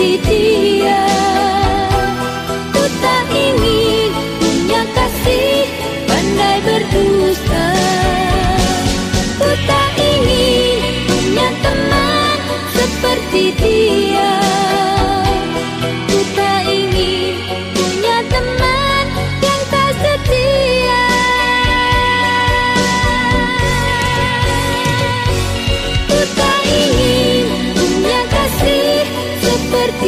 seperti dia. Ingin punya kasih pandai berdusta. Tak ingin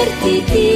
seperti.